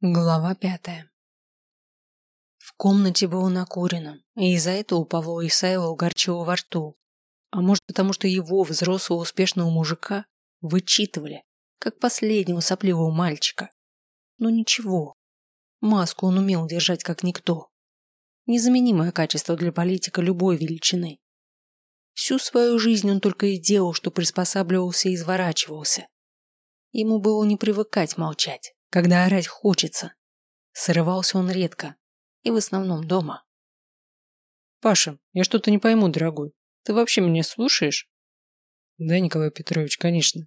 Глава пятая. В комнате было накурено, и из-за этого у Павла Исаева угорчило во рту. А может потому, что его, взрослого успешного мужика, вычитывали, как последнего сопливого мальчика. Но ничего, маску он умел держать как никто. Незаменимое качество для политика любой величины. Всю свою жизнь он только и делал, что приспосабливался и изворачивался. Ему было не привыкать молчать когда орать хочется. Срывался он редко и в основном дома. Паша, я что-то не пойму, дорогой. Ты вообще меня слушаешь? Да, Николай Петрович, конечно.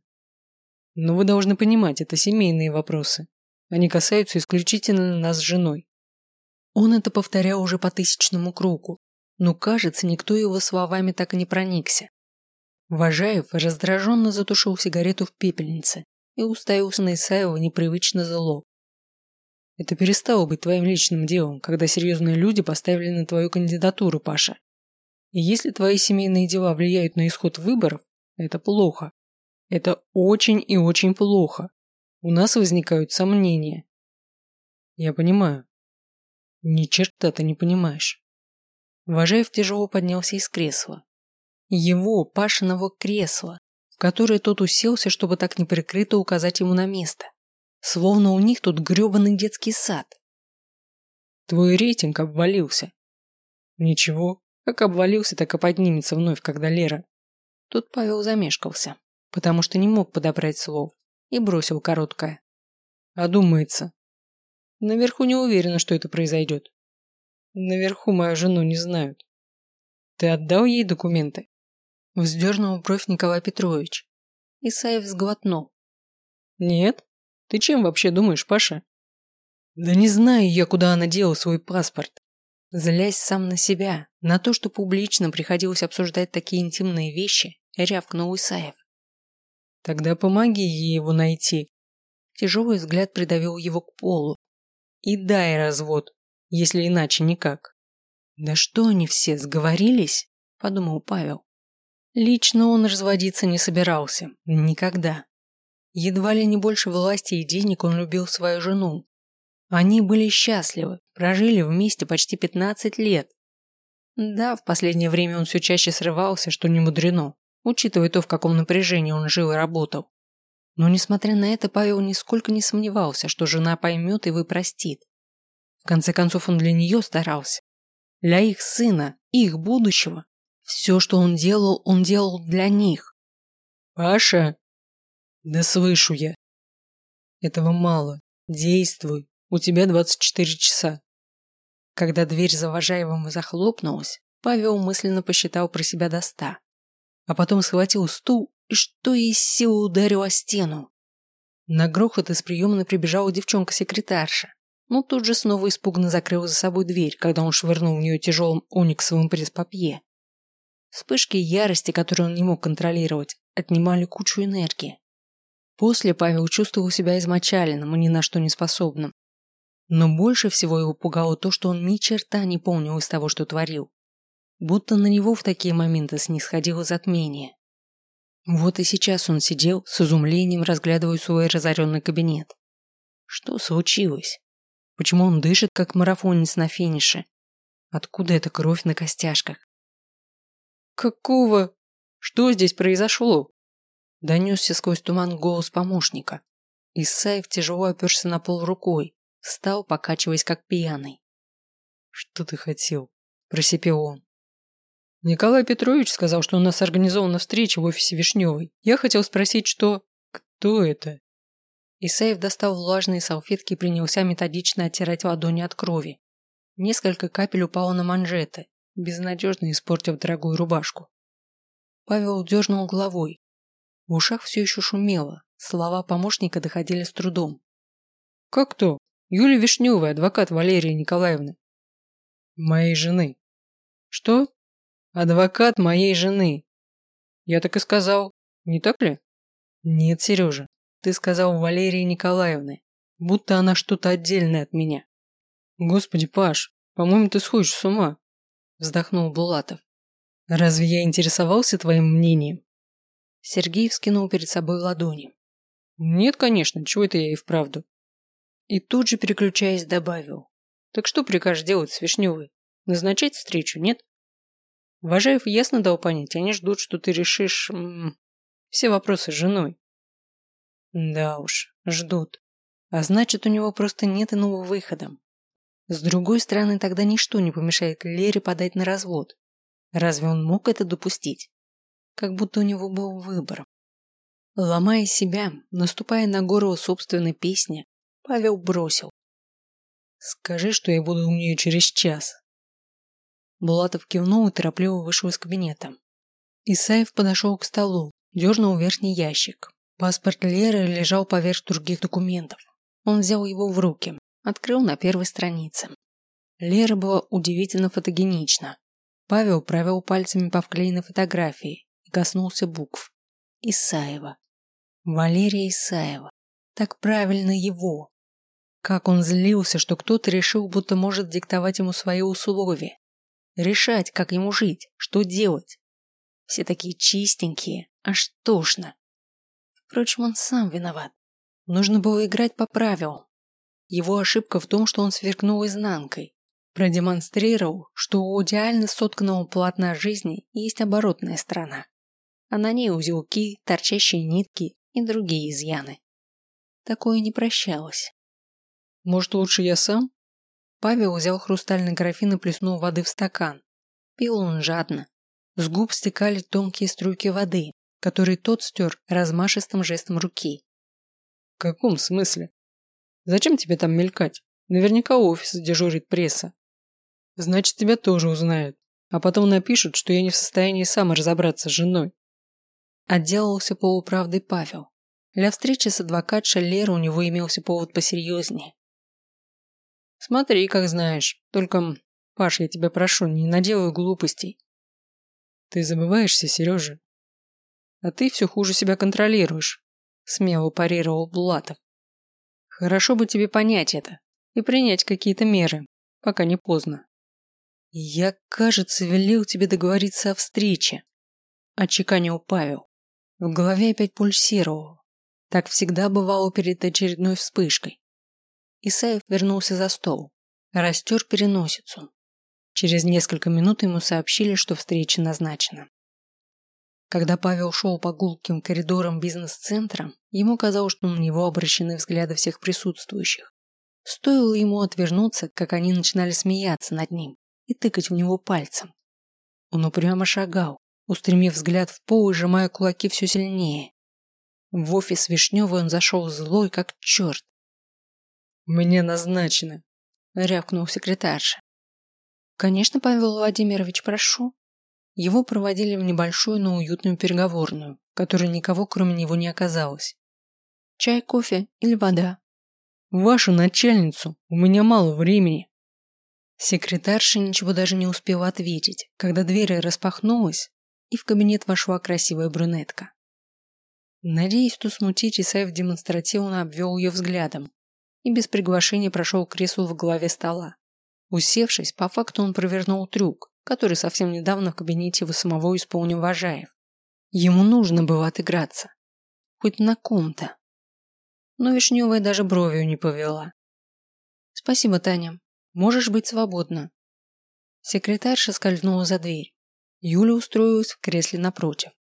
Но вы должны понимать, это семейные вопросы. Они касаются исключительно нас с женой. Он это повторял уже по тысячному кругу, но, кажется, никто его словами так и не проникся. Важаев раздраженно затушил сигарету в пепельнице и уставился на Исаева непривычно зло. Это перестало быть твоим личным делом, когда серьезные люди поставили на твою кандидатуру, Паша. И если твои семейные дела влияют на исход выборов, это плохо. Это очень и очень плохо. У нас возникают сомнения. Я понимаю. Ни черта ты не понимаешь. Важаев тяжело поднялся из кресла. Его, Пашиного кресла, которое тот уселся, чтобы так неприкрыто указать ему на место. Словно у них тут грёбаный детский сад. Твой рейтинг обвалился. Ничего, как обвалился, так и поднимется вновь, когда Лера. Тут Павел замешкался, потому что не мог подобрать слов, и бросил короткое. А думается. Наверху не уверена, что это произойдет. Наверху мою жену не знают. Ты отдал ей документы? Вздернул бровь Николай Петрович. Исаев сглотнул. Нет? Ты чем вообще думаешь, Паша? Да не знаю я, куда она дела свой паспорт. Злясь сам на себя, на то, что публично приходилось обсуждать такие интимные вещи, рявкнул Исаев. Тогда помоги ей его найти. Тяжелый взгляд придавил его к полу. И дай развод, если иначе никак. Да что они все, сговорились? Подумал Павел. Лично он разводиться не собирался. Никогда. Едва ли не больше власти и денег он любил свою жену. Они были счастливы, прожили вместе почти 15 лет. Да, в последнее время он все чаще срывался, что не мудрено, учитывая то, в каком напряжении он жил и работал. Но, несмотря на это, Павел нисколько не сомневался, что жена поймет и выпростит. В конце концов, он для нее старался. Для их сына, их будущего. Все, что он делал, он делал для них. Паша? Да слышу я. Этого мало. Действуй. У тебя 24 часа. Когда дверь за Важаевым захлопнулась, Павел мысленно посчитал про себя до ста. А потом схватил стул и что из силы ударил о стену. На грохот из приемной прибежала девчонка-секретарша, но тут же снова испуганно закрыла за собой дверь, когда он швырнул в нее тяжелым ониксовым пресс-папье. Вспышки ярости, которые он не мог контролировать, отнимали кучу энергии. После Павел чувствовал себя измочаленным и ни на что не способным. Но больше всего его пугало то, что он ни черта не помнил из того, что творил. Будто на него в такие моменты снисходило затмение. Вот и сейчас он сидел с изумлением, разглядывая свой разоренный кабинет. Что случилось? Почему он дышит, как марафонец на финише? Откуда эта кровь на костяшках? «Какого? Что здесь произошло?» Донесся сквозь туман голос помощника. Исаев тяжело оперся на пол рукой, встал, покачиваясь как пьяный. «Что ты хотел?» – просипел он. «Николай Петрович сказал, что у нас организована встреча в офисе Вишневой. Я хотел спросить, что... Кто это?» Исаев достал влажные салфетки и принялся методично оттирать ладони от крови. Несколько капель упало на манжеты, безнадежно испортив дорогую рубашку. Павел дернул головой. В ушах все еще шумело, слова помощника доходили с трудом. «Как то? Юлия Вишневая, адвокат Валерии Николаевны». «Моей жены». «Что?» «Адвокат моей жены». «Я так и сказал. Не так ли?» «Нет, Сережа, ты сказал Валерии Николаевны, будто она что-то отдельное от меня». «Господи, Паш, по-моему, ты сходишь с ума вздохнул Булатов. Разве я интересовался твоим мнением? Сергей вскинул перед собой ладони. Нет, конечно, чего это я и вправду. И тут же, переключаясь, добавил. Так что прикажешь делать с Вишневой? Назначать встречу, нет? Важаев ясно дал понять, они ждут, что ты решишь м -м, все вопросы с женой. Да уж, ждут. А значит, у него просто нет иного выхода. С другой стороны, тогда ничто не помешает Лере подать на развод. Разве он мог это допустить? Как будто у него был выбор. Ломая себя, наступая на горло собственной песни, Павел бросил. «Скажи, что я буду у нее через час». Булатов кивнул и торопливо вышел из кабинета. Исаев подошел к столу, дернул верхний ящик. Паспорт Леры лежал поверх других документов. Он взял его в руки, открыл на первой странице. Лера была удивительно фотогенична. Павел провел пальцами по вклеенной фотографии и коснулся букв. Исаева. Валерия Исаева. Так правильно его. Как он злился, что кто-то решил, будто может диктовать ему свои условия. Решать, как ему жить, что делать. Все такие чистенькие, аж тошно. Впрочем, он сам виноват. Нужно было играть по правилам. Его ошибка в том, что он сверкнул изнанкой. Продемонстрировал, что у идеально сотканного полотна жизни есть оборотная сторона. А на ней узелки, торчащие нитки и другие изъяны. Такое не прощалось. Может, лучше я сам? Павел взял хрустальный графин и плеснул воды в стакан. Пил он жадно. С губ стекали тонкие струйки воды, которые тот стер размашистым жестом руки. В каком смысле? Зачем тебе там мелькать? Наверняка у офиса дежурит пресса. Значит, тебя тоже узнают. А потом напишут, что я не в состоянии сам разобраться с женой. Отделался полуправдой Павел. Для встречи с адвокатшей Лерой у него имелся повод посерьезнее. Смотри, как знаешь. Только, Паш, я тебя прошу, не наделай глупостей. Ты забываешься, Сережа. А ты все хуже себя контролируешь, смело парировал Булатов. Хорошо бы тебе понять это и принять какие-то меры, пока не поздно. Я, кажется, велел тебе договориться о встрече, отчеканил Павел. В голове опять пульсировало. Так всегда бывало перед очередной вспышкой. Исаев вернулся за стол, растер переносицу. Через несколько минут ему сообщили, что встреча назначена. Когда Павел шел по гулким коридорам бизнес-центра, ему казалось, что на него обращены взгляды всех присутствующих. Стоило ему отвернуться, как они начинали смеяться над ним и тыкать в него пальцем. Он упрямо шагал, устремив взгляд в пол и сжимая кулаки все сильнее. В офис Вишневый он зашел злой, как черт. «Мне назначено», — рявкнул секретарша. «Конечно, Павел Владимирович, прошу». Его проводили в небольшую, но уютную переговорную, в которой никого кроме него не оказалось. «Чай, кофе или вода?» «Вашу начальницу, у меня мало времени». Секретарша ничего даже не успела ответить, когда дверь распахнулась, и в кабинет вошла красивая брюнетка. Надеясь, что смутить, Исаев демонстративно обвел ее взглядом и без приглашения прошел к креслу в главе стола. Усевшись, по факту он провернул трюк, который совсем недавно в кабинете его самого исполнил Важаев. Ему нужно было отыграться. Хоть на ком-то. Но Вишневая даже бровью не повела. «Спасибо, Таня. Можешь быть свободна». Секретарша скользнула за дверь. Юля устроилась в кресле напротив.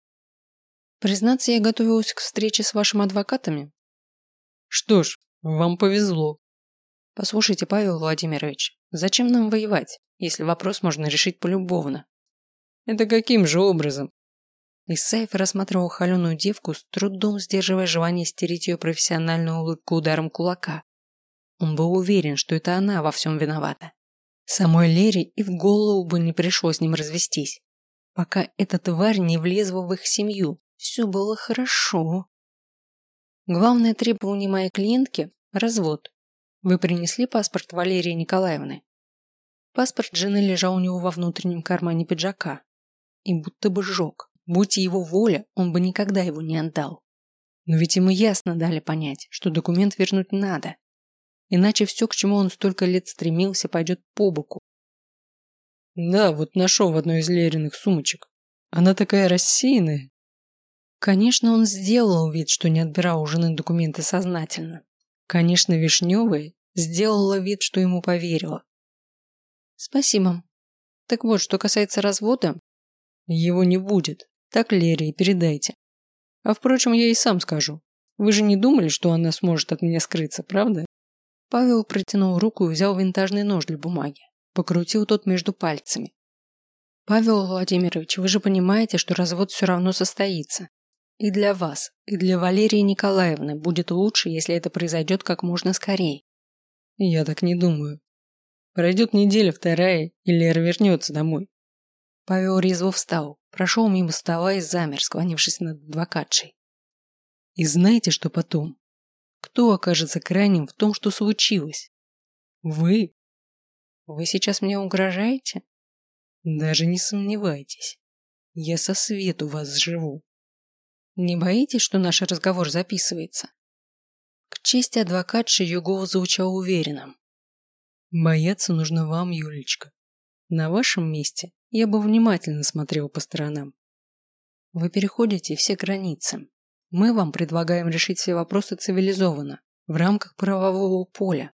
«Признаться, я готовилась к встрече с вашими адвокатами». «Что ж, вам повезло. Послушайте, Павел Владимирович, зачем нам воевать, если вопрос можно решить полюбовно? Это каким же образом? Исаев рассматривал холеную девку, с трудом сдерживая желание стереть ее профессиональную улыбку ударом кулака. Он был уверен, что это она во всем виновата. Самой Лере и в голову бы не пришлось с ним развестись. Пока эта тварь не влезла в их семью, все было хорошо. Главное требование моей клиентки – развод. Вы принесли паспорт Валерии Николаевны? Паспорт жены лежал у него во внутреннем кармане пиджака. И будто бы сжег. Будь его воля, он бы никогда его не отдал. Но ведь ему ясно дали понять, что документ вернуть надо. Иначе все, к чему он столько лет стремился, пойдет по боку. Да, вот нашел в одной из Лериных сумочек. Она такая рассеянная. Конечно, он сделал вид, что не отбирал у жены документы сознательно. Конечно, Вишневая сделала вид, что ему поверила. Спасибо. Так вот, что касается развода, его не будет. Так Лере и передайте. А впрочем, я и сам скажу. Вы же не думали, что она сможет от меня скрыться, правда? Павел протянул руку и взял винтажный нож для бумаги. Покрутил тот между пальцами. Павел Владимирович, вы же понимаете, что развод все равно состоится. И для вас, и для Валерии Николаевны будет лучше, если это произойдет как можно скорее. Я так не думаю. Пройдет неделя, вторая, и Лера вернется домой. Павел резво встал, прошел мимо стола и замер, склонившись над адвокатшей. И знаете, что потом? Кто окажется крайним в том, что случилось? Вы. Вы сейчас мне угрожаете? Даже не сомневайтесь. Я со свету вас живу. Не боитесь, что наш разговор записывается? К чести адвокатши ее голос звучал уверенным. Бояться нужно вам, Юлечка. На вашем месте я бы внимательно смотрел по сторонам. Вы переходите все границы. Мы вам предлагаем решить все вопросы цивилизованно, в рамках правового поля.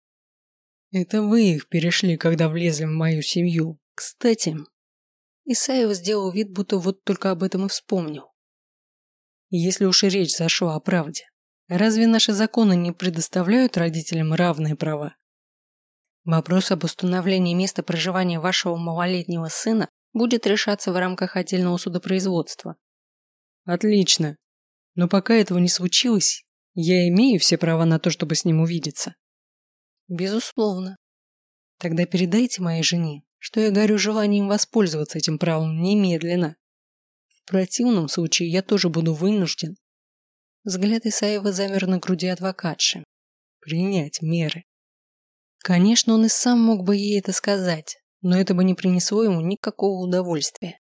Это вы их перешли, когда влезли в мою семью. Кстати, Исаев сделал вид, будто вот только об этом и вспомнил. Если уж и речь зашла о правде, разве наши законы не предоставляют родителям равные права? Вопрос об установлении места проживания вашего малолетнего сына будет решаться в рамках отдельного судопроизводства. Отлично. Но пока этого не случилось, я имею все права на то, чтобы с ним увидеться. Безусловно. Тогда передайте моей жене, что я горю желанием воспользоваться этим правом немедленно. В противном случае я тоже буду вынужден. Взгляд Исаева замер на груди адвокатши. Принять меры. Конечно, он и сам мог бы ей это сказать, но это бы не принесло ему никакого удовольствия.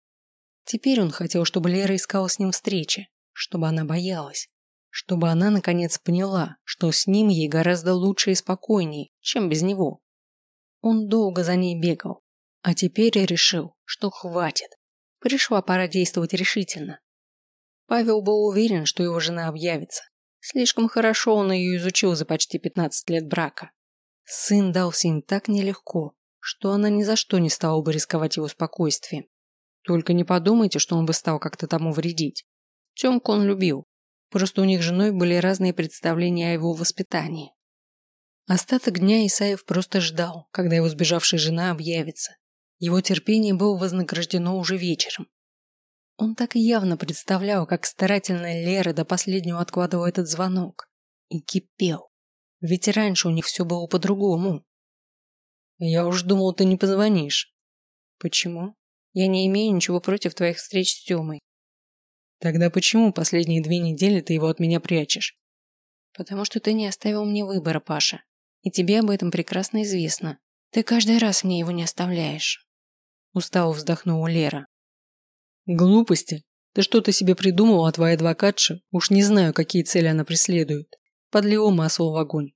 Теперь он хотел, чтобы Лера искала с ним встречи, чтобы она боялась, чтобы она наконец поняла, что с ним ей гораздо лучше и спокойней, чем без него. Он долго за ней бегал, а теперь решил, что хватит. Пришла пора действовать решительно. Павел был уверен, что его жена объявится. Слишком хорошо он ее изучил за почти 15 лет брака. Сын дался им так нелегко, что она ни за что не стала бы рисковать его спокойствием. Только не подумайте, что он бы стал как-то тому вредить. Тёмку он любил. Просто у них с женой были разные представления о его воспитании. Остаток дня Исаев просто ждал, когда его сбежавшая жена объявится. Его терпение было вознаграждено уже вечером. Он так явно представлял, как старательно Лера до последнего откладывала этот звонок. И кипел. Ведь раньше у них все было по-другому. Я уж думал, ты не позвонишь. Почему? Я не имею ничего против твоих встреч с Тёмой. Тогда почему последние две недели ты его от меня прячешь? Потому что ты не оставил мне выбора, Паша. И тебе об этом прекрасно известно. Ты каждый раз мне его не оставляешь. Устало вздохнула Лера. Глупости. Ты что-то себе придумала, а твоя адвокатша? Уж не знаю, какие цели она преследует. Подлила масло в огонь.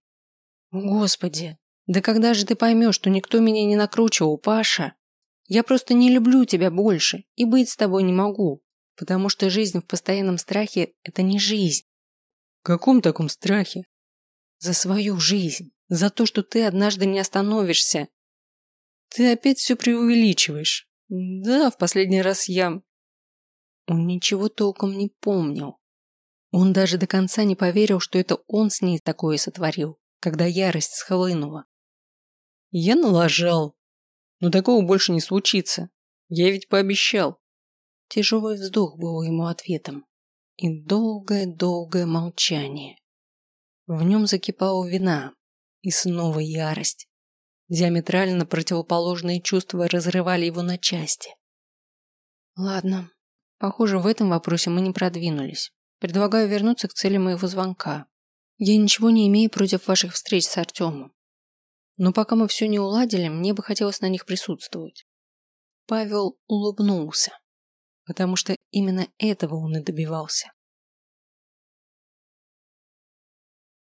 Господи, да когда же ты поймешь, что никто меня не накручивал, Паша? Я просто не люблю тебя больше и быть с тобой не могу, потому что жизнь в постоянном страхе – это не жизнь. В каком таком страхе? За свою жизнь, за то, что ты однажды не остановишься. Ты опять все преувеличиваешь. Да, в последний раз я... Он ничего толком не помнил. Он даже до конца не поверил, что это он с ней такое сотворил, когда ярость схлынула. Я налажал. Но такого больше не случится. Я ведь пообещал. Тяжелый вздох был ему ответом. И долгое-долгое молчание. В нем закипала вина. И снова ярость. Диаметрально противоположные чувства разрывали его на части. Ладно. Похоже, в этом вопросе мы не продвинулись. Предлагаю вернуться к цели моего звонка. Я ничего не имею против ваших встреч с Артемом. Но пока мы все не уладили, мне бы хотелось на них присутствовать. Павел улыбнулся, потому что именно этого он и добивался.